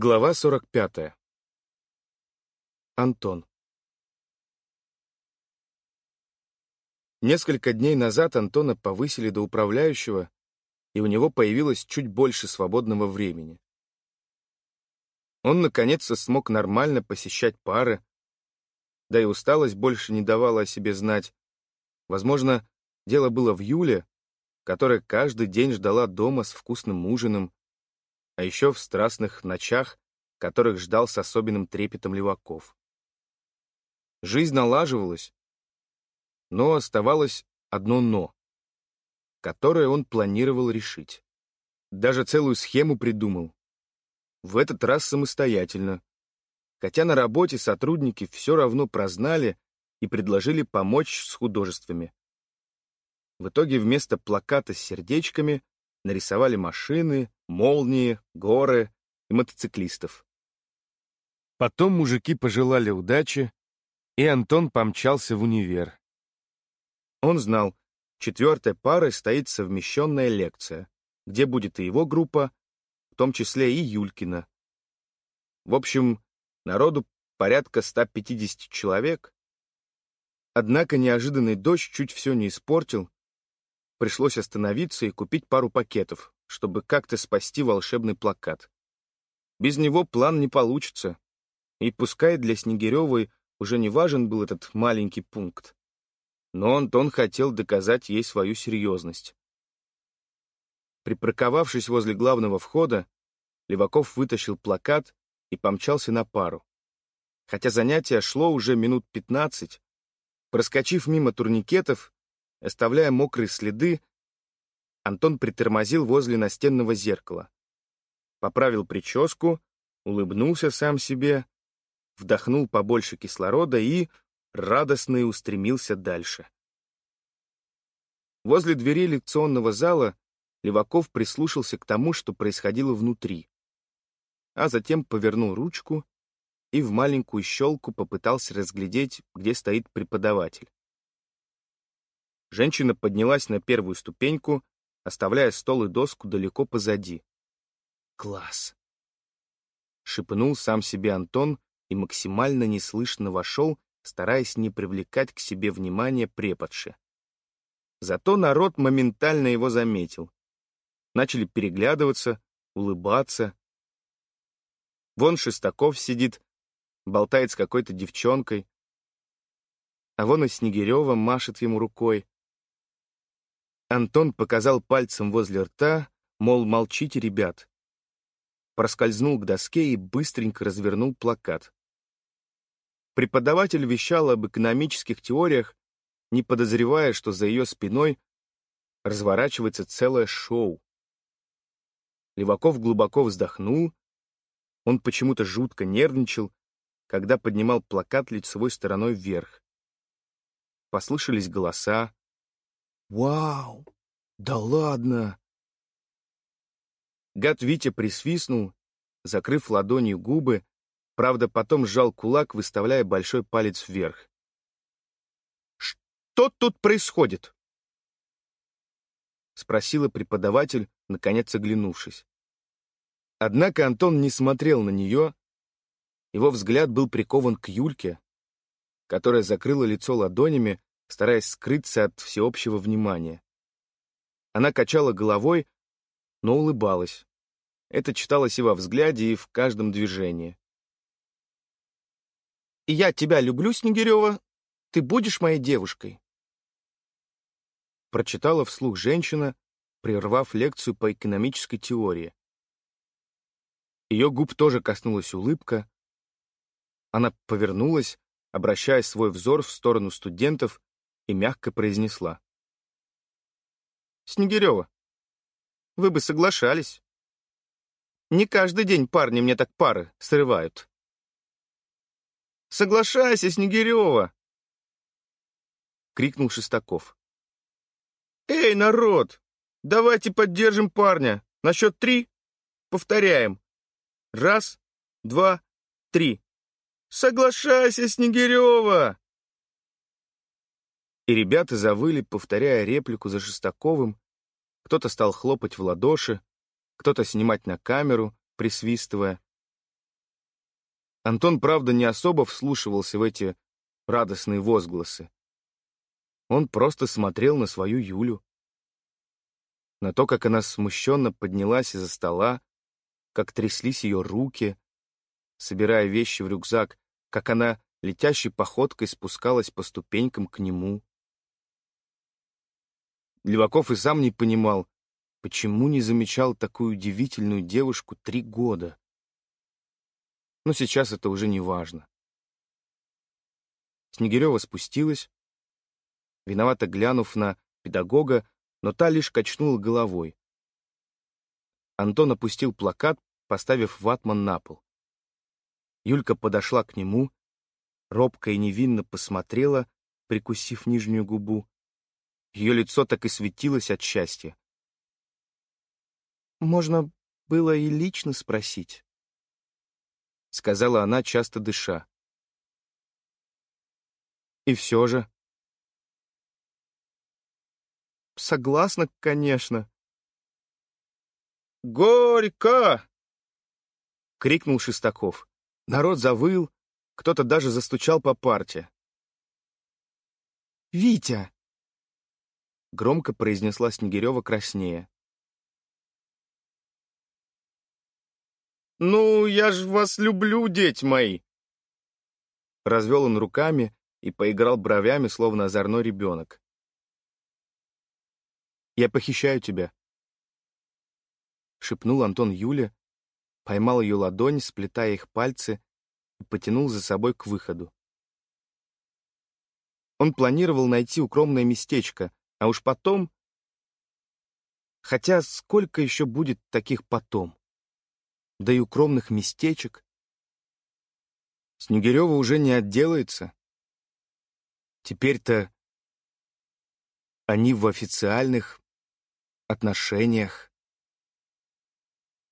Глава 45. Антон. Несколько дней назад Антона повысили до управляющего, и у него появилось чуть больше свободного времени. Он, наконец-то, смог нормально посещать пары, да и усталость больше не давала о себе знать. Возможно, дело было в Юле, которая каждый день ждала дома с вкусным ужином, а еще в страстных ночах, которых ждал с особенным трепетом леваков. Жизнь налаживалась, но оставалось одно «но», которое он планировал решить. Даже целую схему придумал. В этот раз самостоятельно, хотя на работе сотрудники все равно прознали и предложили помочь с художествами. В итоге вместо плаката с сердечками нарисовали машины, молнии, горы и мотоциклистов. Потом мужики пожелали удачи, и Антон помчался в универ. Он знал, четвертой парой стоит совмещенная лекция, где будет и его группа, в том числе и Юлькина. В общем, народу порядка 150 человек. Однако неожиданный дождь чуть все не испортил, пришлось остановиться и купить пару пакетов, чтобы как-то спасти волшебный плакат. Без него план не получится. И пускай для Снегиревой уже не важен был этот маленький пункт, но Антон хотел доказать ей свою серьезность. Припарковавшись возле главного входа, Леваков вытащил плакат и помчался на пару. Хотя занятие шло уже минут пятнадцать, проскочив мимо турникетов, Оставляя мокрые следы, Антон притормозил возле настенного зеркала. Поправил прическу, улыбнулся сам себе, вдохнул побольше кислорода и радостно устремился дальше. Возле двери лекционного зала Леваков прислушался к тому, что происходило внутри, а затем повернул ручку и в маленькую щелку попытался разглядеть, где стоит преподаватель. Женщина поднялась на первую ступеньку, оставляя стол и доску далеко позади. «Класс!» Шепнул сам себе Антон и максимально неслышно вошел, стараясь не привлекать к себе внимания преподши. Зато народ моментально его заметил. Начали переглядываться, улыбаться. Вон Шестаков сидит, болтает с какой-то девчонкой, а вон и Снегирева машет ему рукой. Антон показал пальцем возле рта, мол, молчите, ребят. Проскользнул к доске и быстренько развернул плакат. Преподаватель вещал об экономических теориях, не подозревая, что за ее спиной разворачивается целое шоу. Леваков глубоко вздохнул. Он почему-то жутко нервничал, когда поднимал плакат лицевой стороной вверх. Послышались голоса, «Вау! Да ладно!» Гад Витя присвистнул, закрыв ладонью губы, правда, потом сжал кулак, выставляя большой палец вверх. «Что тут происходит?» — спросила преподаватель, наконец оглянувшись. Однако Антон не смотрел на нее, его взгляд был прикован к Юльке, которая закрыла лицо ладонями, стараясь скрыться от всеобщего внимания. Она качала головой, но улыбалась. Это читалось и во взгляде, и в каждом движении. «И я тебя люблю, Снегирева. Ты будешь моей девушкой?» Прочитала вслух женщина, прервав лекцию по экономической теории. Ее губ тоже коснулась улыбка. Она повернулась, обращая свой взор в сторону студентов, и мягко произнесла. «Снегирева, вы бы соглашались. Не каждый день парни мне так пары срывают». «Соглашайся, Снегирева!» — крикнул Шестаков. «Эй, народ, давайте поддержим парня. На счет три повторяем. Раз, два, три. Соглашайся, Снегирева!» И ребята завыли, повторяя реплику за Шестаковым. Кто-то стал хлопать в ладоши, кто-то снимать на камеру, присвистывая. Антон, правда, не особо вслушивался в эти радостные возгласы. Он просто смотрел на свою Юлю. На то, как она смущенно поднялась из-за стола, как тряслись ее руки, собирая вещи в рюкзак, как она летящей походкой спускалась по ступенькам к нему. Леваков и сам не понимал, почему не замечал такую удивительную девушку три года. Но сейчас это уже не важно. Снегирева спустилась, виновато глянув на педагога, но та лишь качнула головой. Антон опустил плакат, поставив ватман на пол. Юлька подошла к нему, робко и невинно посмотрела, прикусив нижнюю губу. Ее лицо так и светилось от счастья. «Можно было и лично спросить», — сказала она, часто дыша. «И все же...» «Согласна, конечно». «Горько!» — крикнул Шестаков. Народ завыл, кто-то даже застучал по парте. «Витя!» — громко произнесла Снегирева краснее. «Ну, я ж вас люблю, дети мои!» Развел он руками и поиграл бровями, словно озорной ребенок. «Я похищаю тебя», — шепнул Антон Юле, поймал ее ладонь, сплетая их пальцы, и потянул за собой к выходу. Он планировал найти укромное местечко, а уж потом... Хотя сколько еще будет таких потом? Да и укромных местечек. Снегирева уже не отделается. Теперь-то они в официальных отношениях.